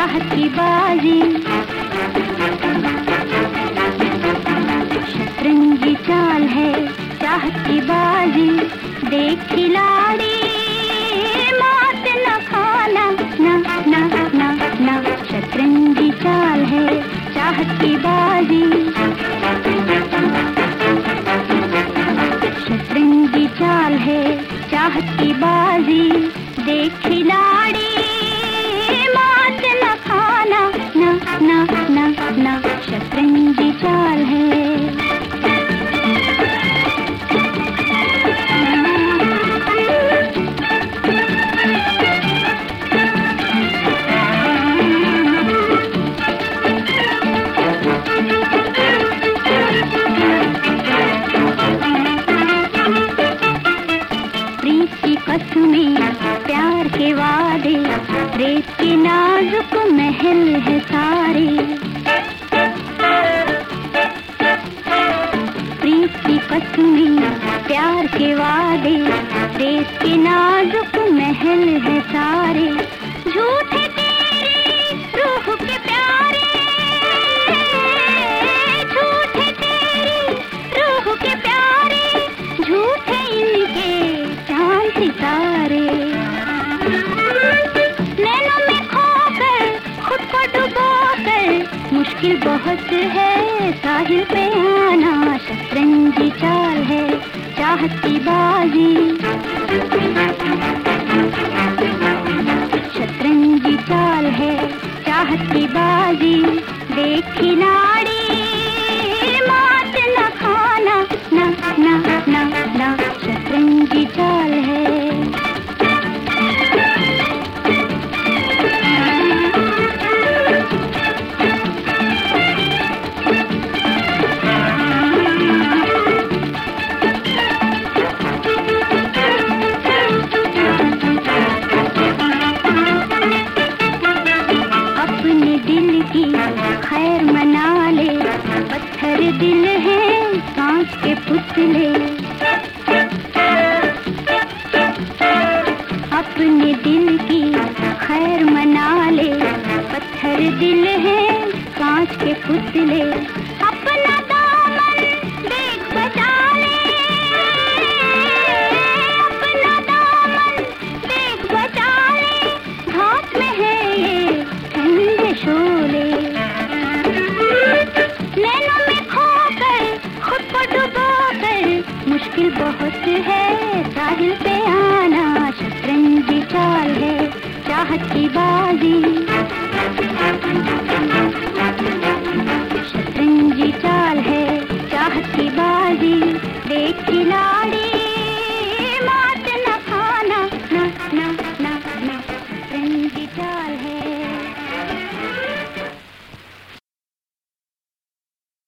चाहत की बाजी शतरंजी चाल है चाहत की बाजी। देख खिलाड़ी मात न खाना, ना ना ना ना। शतरंजी चाल है चाहत की बाजी। शतरंजी चाल है चाहत की बाजी। देख खिलाड़ी रेत के नाजुक महल है सारे। प्रीत की कसमें प्यार के वादे रेत के नाजुक महल है सारे। झूठे तेरे रूह के प्यारे, झूठे तेरे रूह के प्यारे, झूठे सितारे। मुश्किल बहुत है, साहिल पे आना, शतरंजी चाल है, चाहती बाजी। शतरंजी चाल है, चाहती बाजी। देखी खिलाड़ी दिल की खैर मना ले। पत्थर दिल है कांच के पुतले। अपने दिल की है, साहिल पे आना शतरंजी चाल है, चाहत की बाजी। शतरंजी चाल है, चाहत की बाजी, देख खिलाड़ी